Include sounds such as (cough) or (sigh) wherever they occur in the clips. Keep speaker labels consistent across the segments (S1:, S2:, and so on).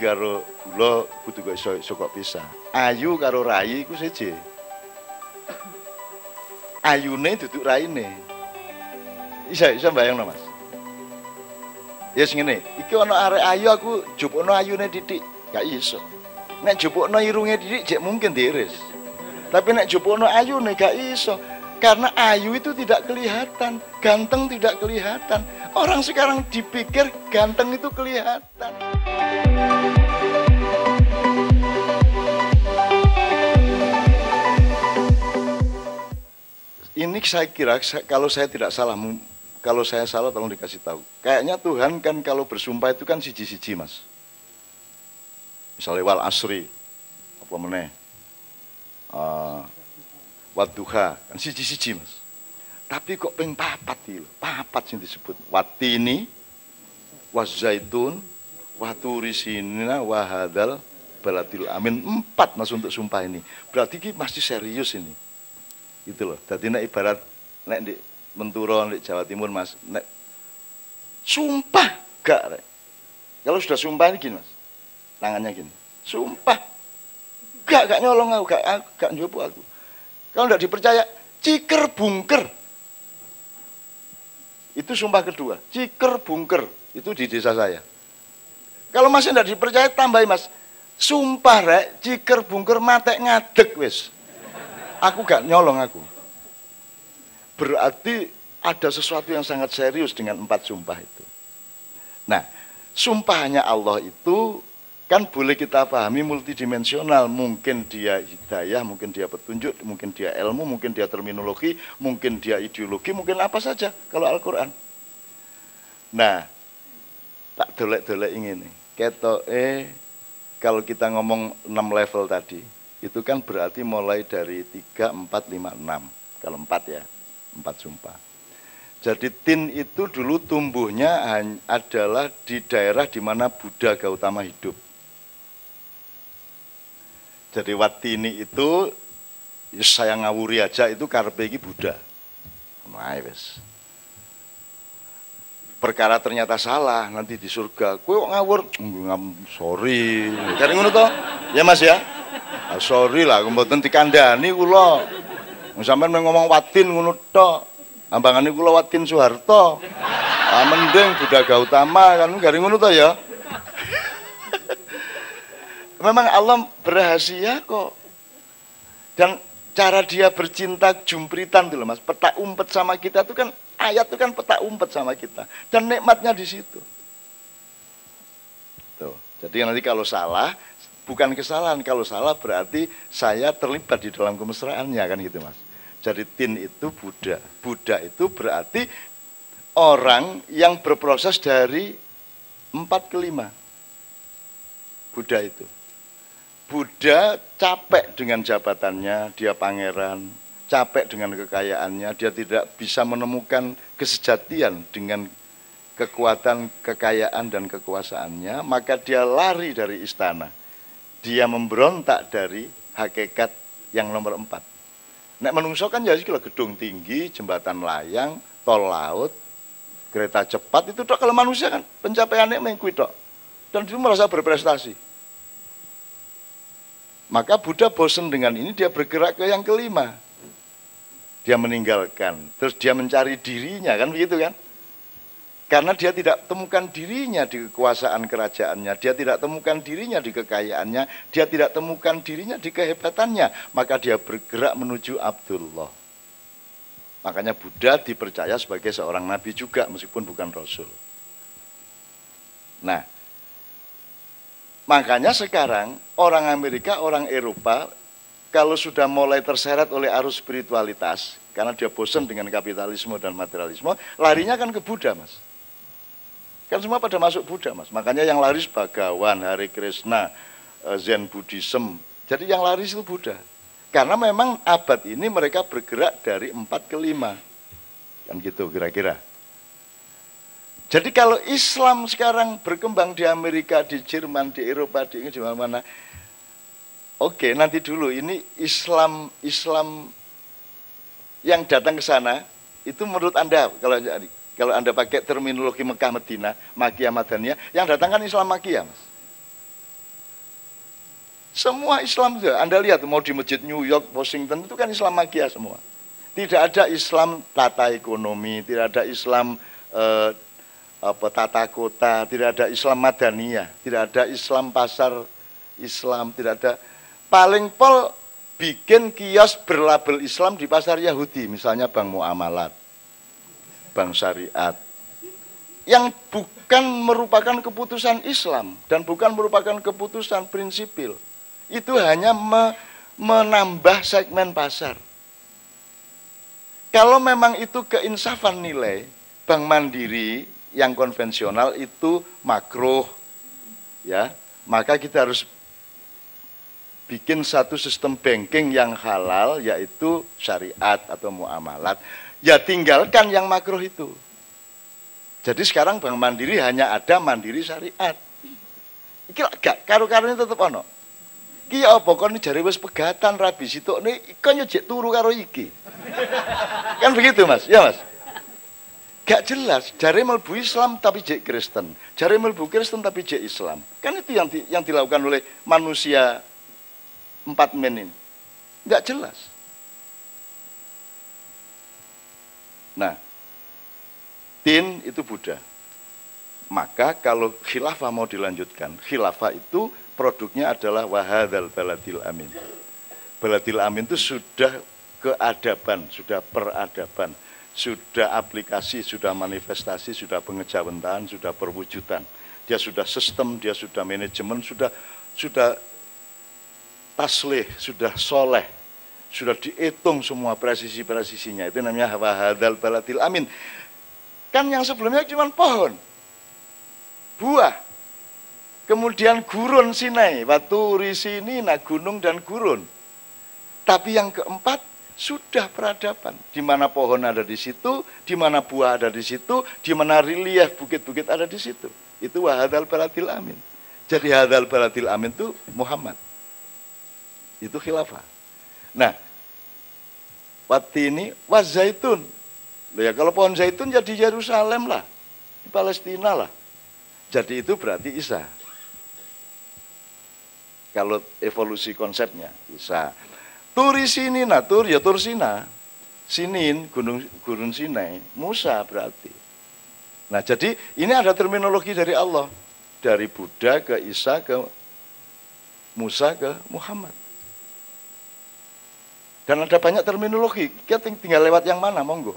S1: karo gula kudu kok iso iso kok pisah. Ayu karo rai iku siji. Ayune duduk raine. Isa isa bayangno Mas. Ya yes, ngene, iki ana arek ayu aku jupukno ayune titik, gak iso. Nek jupukno irunge titik jek mungkin diiris. Tapi nek jupukno ayune gak iso. Karena ayu itu tidak kelihatan, ganteng tidak kelihatan. Orang sekarang dipikir ganteng itu kelihatan. Ini saya kira kalau saya tidak salah, kalau saya salah tolong dikasih tahu. Kayaknya Tuhan kan kalau bersumpah itu kan siji-siji mas. Misalnya wal asri, apa meneh, uh, waduha kan siji-siji mas. Tapi kok peng papat iki papat sing disebut. Watini wazaitun waturi sinina wahadal balatil amin. Empat mas untuk sumpah ini. Berarti ini masih serius ini itu loh jadi nek ibarat nek di menturon di Jawa Timur mas nek sumpah gak rek. kalau sudah sumpah ini gini mas tangannya gini sumpah gak gak nyolong aku gak gak njopo aku kalau tidak dipercaya, ciker bungker. Itu sumpah kedua, ciker bungker. Itu di desa saya. Kalau masih tidak dipercaya, tambahin mas. Sumpah rek, ciker bungker mate ngadek wis. Aku gak nyolong aku. Berarti ada sesuatu yang sangat serius dengan empat sumpah itu. Nah, sumpahnya Allah itu kan boleh kita pahami multidimensional mungkin dia hidayah mungkin dia petunjuk mungkin dia ilmu mungkin dia terminologi mungkin dia ideologi mungkin apa saja kalau Al-Quran nah tak dolek-dolek ini keto eh kalau kita ngomong 6 level tadi itu kan berarti mulai dari 3, 4, 5, 6 kalau 4 ya 4 sumpah jadi tin itu dulu tumbuhnya adalah di daerah di mana Buddha Gautama hidup jadi watini itu ya saya ngawuri aja itu karpe iki Buddha. Nah. Perkara ternyata salah nanti di surga. Kue kok ngawur? Sorry. Cari ngono toh? Ya Mas ya. Sorry lah, mboten dikandani kula. Sampeyan ngomong watin ngono tok. Ambangane kula watin Soeharto. Ah, mending Buddha Gautama kan garing ngono toh ya (laughs) memang Allah berhasil kok. Dan cara dia bercinta jumpritan tuh mas, peta umpet sama kita itu kan ayat itu kan peta umpet sama kita dan nikmatnya di situ. Tuh. Jadi nanti kalau salah bukan kesalahan, kalau salah berarti saya terlibat di dalam kemesraannya kan gitu mas. Jadi tin itu Buddha, Buddha itu berarti orang yang berproses dari empat ke lima. Buddha itu. Buddha capek dengan jabatannya, dia pangeran, capek dengan kekayaannya, dia tidak bisa menemukan kesejatian dengan kekuatan kekayaan dan kekuasaannya, maka dia lari dari istana. Dia memberontak dari hakikat yang nomor empat. Nek menungso kan jadi kalau gedung tinggi, jembatan layang, tol laut, kereta cepat itu dok kalau manusia kan pencapaiannya mengikuti Dan dia merasa berprestasi. Maka Buddha bosan dengan ini, dia bergerak ke yang kelima. Dia meninggalkan, terus dia mencari dirinya, kan begitu kan? Karena dia tidak temukan dirinya di kekuasaan kerajaannya, dia tidak temukan dirinya di kekayaannya, dia tidak temukan dirinya di kehebatannya, maka dia bergerak menuju Abdullah. Makanya Buddha dipercaya sebagai seorang nabi juga meskipun bukan rasul. Nah, Makanya sekarang orang Amerika, orang Eropa, kalau sudah mulai terseret oleh arus spiritualitas, karena dia bosan dengan kapitalisme dan materialisme, larinya kan ke Buddha, Mas. Kan semua pada masuk Buddha, Mas. Makanya yang laris Bagawan, Hari Krishna, eh, Zen Buddhism. Jadi yang laris itu Buddha. Karena memang abad ini mereka bergerak dari empat ke lima. Kan gitu kira-kira. Jadi kalau Islam sekarang berkembang di Amerika, di Jerman, di Eropa, di Inggris, di mana-mana, oke nanti dulu ini Islam Islam yang datang ke sana itu menurut anda kalau kalau anda pakai terminologi Mekah Medina, Makiyah Madaniyah, yang datang kan Islam Makiyah, mas. Semua Islam itu, Anda lihat mau di masjid New York, Washington itu kan Islam magia semua. Tidak ada Islam tata ekonomi, tidak ada Islam eh, apa tata kota, tidak ada Islam madaniyah, tidak ada Islam pasar Islam, tidak ada paling pol bikin kios berlabel Islam di pasar Yahudi, misalnya Bank Muamalat, Bank Syariat, yang bukan merupakan keputusan Islam dan bukan merupakan keputusan prinsipil itu hanya me, menambah segmen pasar. Kalau memang itu keinsafan nilai, Bank Mandiri yang konvensional itu makruh, ya, maka kita harus bikin satu sistem banking yang halal, yaitu syariat atau muamalat. Ya tinggalkan yang makruh itu. Jadi sekarang Bank Mandiri hanya ada Mandiri Syariat. Iki gak karu-karunya tetap ono. Ki apa kon jare wis pegatan rabi situkne kon yo jek turu karo iki. (laughs) kan begitu Mas, ya Mas. Gak jelas, jare melbu Islam tapi jek Kristen, jare melbu Kristen tapi jek Islam. Kan itu yang di, yang dilakukan oleh manusia empat men ini. Gak jelas. Nah, tin itu Buddha. Maka kalau khilafah mau dilanjutkan, khilafah itu produknya adalah wahadal baladil amin. Baladil amin itu sudah keadaban, sudah peradaban, sudah aplikasi, sudah manifestasi, sudah pengejawentan, sudah perwujudan. Dia sudah sistem, dia sudah manajemen, sudah sudah taslih, sudah soleh, sudah dihitung semua presisi-presisinya. Itu namanya wahadal baladil amin. Kan yang sebelumnya cuma pohon, buah, Kemudian gurun Sinai, batu sini, nah gunung dan gurun. Tapi yang keempat sudah peradaban. Di mana pohon ada di situ, di mana buah ada di situ, di mana relief bukit-bukit ada di situ. Itu wahadal baladil amin. Jadi hadal baladil amin itu Muhammad. Itu khilafah. Nah, waktu ini wazaitun. Ya kalau pohon zaitun jadi Yerusalem lah, di Palestina lah. Jadi itu berarti Isa kalau evolusi konsepnya bisa. Turi sini nah tur ya tur sina. Sinin gunung gunung Sinai, Musa berarti. Nah, jadi ini ada terminologi dari Allah. Dari Buddha ke Isa ke Musa ke Muhammad. Dan ada banyak terminologi. Kita tinggal lewat yang mana, monggo.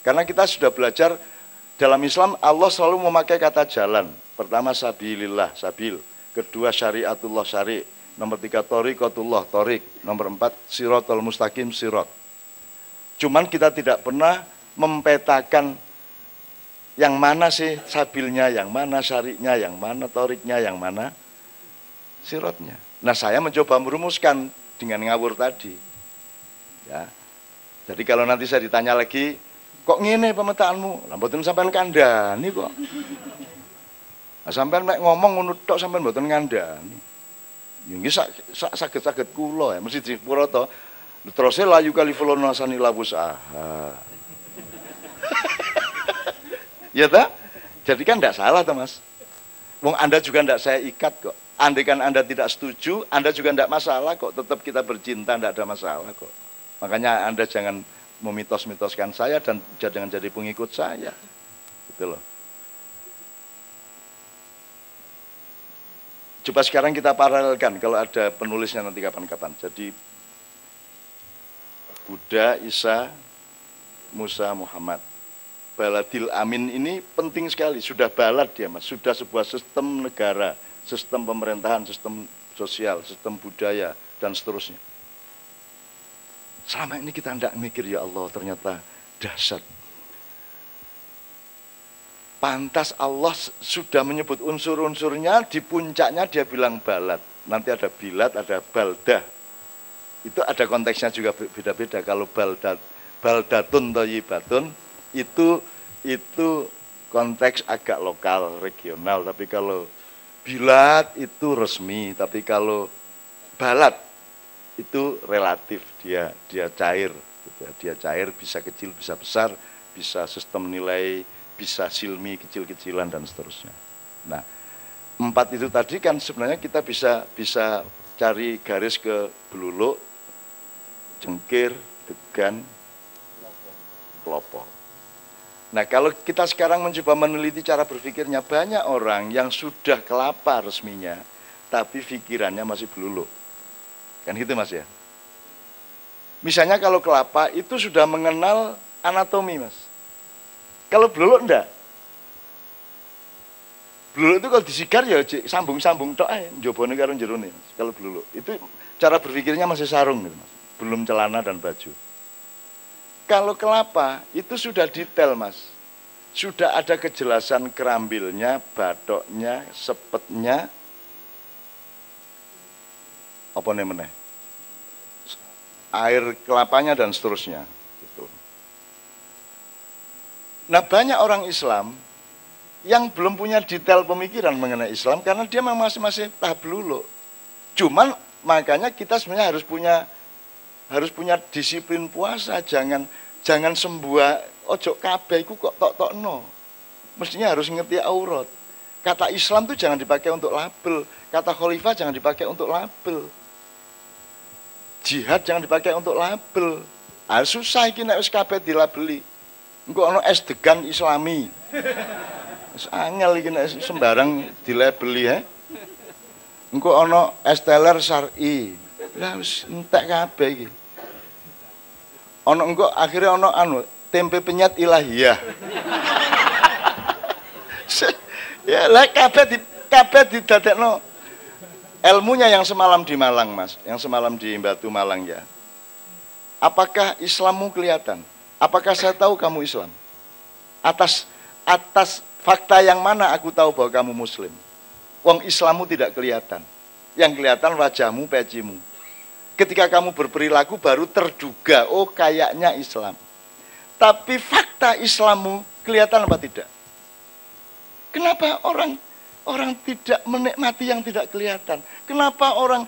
S1: Karena kita sudah belajar dalam Islam Allah selalu memakai kata jalan. Pertama sabilillah, sabil. Kedua syariatullah syari' Nomor tiga torikotullah torik. Nomor empat sirotol mustaqim sirot. Cuman kita tidak pernah mempetakan yang mana sih sabilnya, yang mana syariknya, yang mana toriknya, yang mana sirotnya. Nah saya mencoba merumuskan dengan ngawur tadi. Ya. Jadi kalau nanti saya ditanya lagi, kok ngene pemetaanmu? Lambutin sampean kandani kok. Nah, sampean ngomong ngono tok sampean mboten ngandani. Ini sakit-sakit kulo ya, mesti dipura to. Terusnya layu kali fulono asani labus aha. (laughs) ya ta? Jadi kan tidak salah tuh mas. Wong Anda juga tidak saya ikat kok. Andai kan Anda tidak setuju, Anda juga tidak masalah kok. Tetap kita bercinta, tidak ada masalah kok. Makanya Anda jangan memitos-mitoskan saya dan jangan jadi pengikut saya. Gitu loh. Coba sekarang kita paralelkan kalau ada penulisnya nanti kapan-kapan. Jadi Buddha, Isa, Musa, Muhammad. Baladil Amin ini penting sekali, sudah balad dia mas, sudah sebuah sistem negara, sistem pemerintahan, sistem sosial, sistem budaya, dan seterusnya. Selama ini kita tidak mikir, ya Allah ternyata dahsyat pantas Allah sudah menyebut unsur-unsurnya, di puncaknya dia bilang balat. Nanti ada bilat, ada baldah. Itu ada konteksnya juga beda-beda. Kalau baldat, baldatun toyibatun, itu itu konteks agak lokal, regional. Tapi kalau bilat itu resmi, tapi kalau balat itu relatif, dia dia cair. Gitu ya. Dia cair, bisa kecil, bisa besar, bisa sistem nilai bisa silmi kecil-kecilan dan seterusnya. Nah, empat itu tadi kan sebenarnya kita bisa bisa cari garis ke beluluk, jengkir, degan, kelopo. Nah kalau kita sekarang mencoba meneliti cara berpikirnya, banyak orang yang sudah kelapa resminya, tapi pikirannya masih beluluk. Kan gitu mas ya? Misalnya kalau kelapa itu sudah mengenal anatomi mas. Kalau beluluk enggak. Beluluk itu kalau disigar ya sambung-sambung tok ae, njobone karo. Kalau beluluk itu cara berpikirnya masih sarung gitu mas. Belum celana dan baju. Kalau kelapa itu sudah detail mas. Sudah ada kejelasan kerambilnya, batoknya, sepetnya. Apa namanya? Air kelapanya dan seterusnya. Gitu. Nah banyak orang Islam yang belum punya detail pemikiran mengenai Islam karena dia memang masih masih tahap lulu. Cuman makanya kita sebenarnya harus punya harus punya disiplin puasa, jangan jangan sembuah ojo kabeh iku kok tok no. Mestinya harus ngerti aurat. Kata Islam itu jangan dipakai untuk label, kata khalifah jangan dipakai untuk label. Jihad jangan dipakai untuk label. Ah, susah iki nek wis kabeh dilabeli. Engko ana es degan islami. Wis angel nek sembarang dilabeli ya. Engko ana es teler syar'i. Lah wis entek kabeh iki ono engko akhirnya ono anu tempe penyet ilahiyah (laughs) ya lah kabeh di kabeh didadekno ilmunya yang semalam di Malang Mas. Yang semalam di Batu Malang ya. Apakah Islammu kelihatan? Apakah saya tahu kamu Islam? Atas atas fakta yang mana aku tahu bahwa kamu muslim? Wong Islammu tidak kelihatan. Yang kelihatan wajahmu pecimu Ketika kamu berperilaku baru terduga, oh kayaknya Islam. Tapi fakta Islammu kelihatan apa tidak? Kenapa orang orang tidak menikmati yang tidak kelihatan? Kenapa orang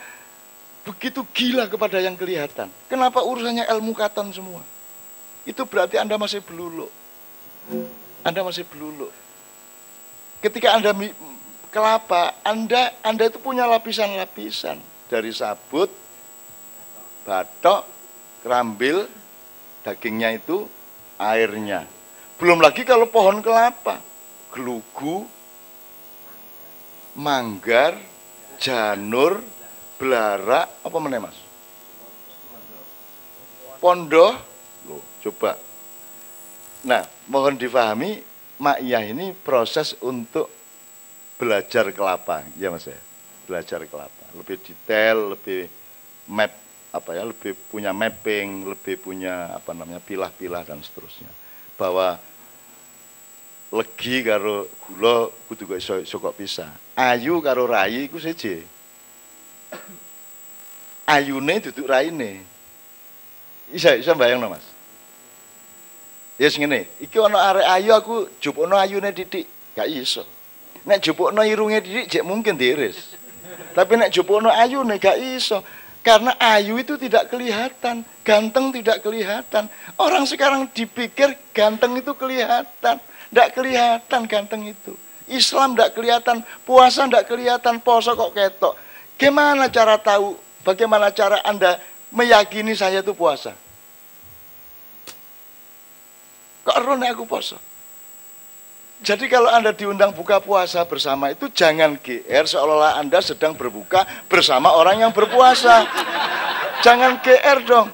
S1: begitu gila kepada yang kelihatan? Kenapa urusannya ilmu katan semua? Itu berarti Anda masih beluluk. Anda masih beluluk. Ketika Anda kelapa, Anda Anda itu punya lapisan-lapisan dari sabut, batok, kerambil, dagingnya itu airnya. Belum lagi kalau pohon kelapa, gelugu, manggar, janur, belara, apa mana mas? Pondoh, loh, coba. Nah, mohon difahami, Ma'iyah ini proses untuk belajar kelapa, ya mas ya, belajar kelapa, lebih detail, lebih map apa ya lebih punya mapping, lebih punya apa namanya pilah-pilah dan seterusnya. Bahwa legi karo gula kudu kok iso, iso kok bisa. Ayu karo rai iku seje. Ayune duduk raine. Isa isa bayang Mas. Ya sing ngene, iki ana arek ayu aku jupukno ayune titik, gak iso. Nek jupukno irunge titik jek mungkin diiris. Tapi nek jupukno ayune gak iso. Karena ayu itu tidak kelihatan, ganteng tidak kelihatan. Orang sekarang dipikir ganteng itu kelihatan. Tidak kelihatan ganteng itu. Islam tidak kelihatan, puasa tidak kelihatan, poso kok ketok. Gimana cara tahu, bagaimana cara Anda meyakini saya itu puasa? Kok erone aku poso? Jadi kalau Anda diundang buka puasa bersama itu jangan GR seolah-olah Anda sedang berbuka bersama orang yang berpuasa. Jangan GR dong.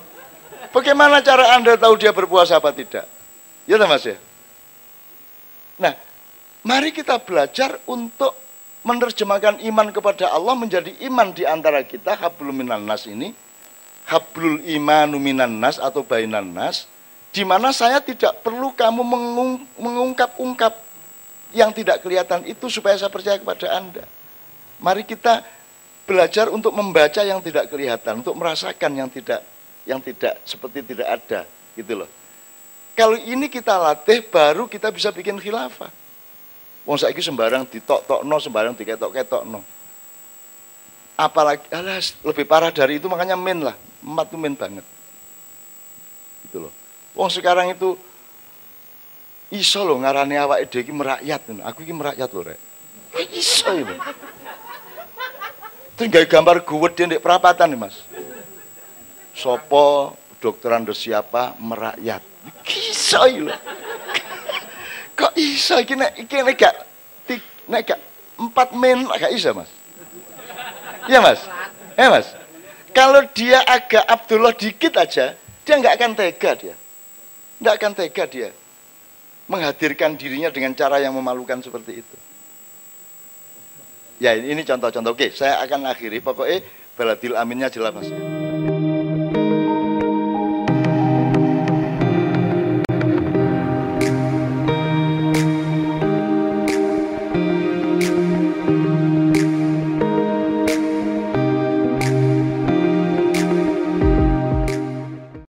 S1: Bagaimana cara Anda tahu dia berpuasa apa tidak? Ya Mas ya? Nah, mari kita belajar untuk menerjemahkan iman kepada Allah menjadi iman di antara kita hablum minan nas ini. Hablul imanu minan nas atau bainan nas. Di mana saya tidak perlu kamu mengungkap-ungkap yang tidak kelihatan itu supaya saya percaya kepada Anda. Mari kita belajar untuk membaca yang tidak kelihatan, untuk merasakan yang tidak yang tidak seperti tidak ada, gitu loh. Kalau ini kita latih, baru kita bisa bikin khilafah. Wong saiki sembarang ditok-tokno, sembarang diketok-ketokno. Apalagi alas, lebih parah dari itu makanya min lah, empat itu min banget. Gitu loh. Wong sekarang itu Iso lho ngarani awake dhewe iki merakyat. Aku iki merakyat lho, Rek. Iso ini. Tinggal gambar gue di perapatan nih mas. Sopo dokteran siapa merakyat. Kisah loh. Kok iso iki nek iki nek gak nek gak empat men gak iso mas. Iya mas. Eh mas. Kalau dia agak Abdullah dikit aja, dia nggak akan tega dia. Nggak akan tega dia menghadirkan dirinya dengan cara yang memalukan seperti itu. Ya ini contoh-contoh. Oke, saya akan akhiri. Pokoknya baladil aminnya jelas mas.